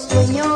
sueños.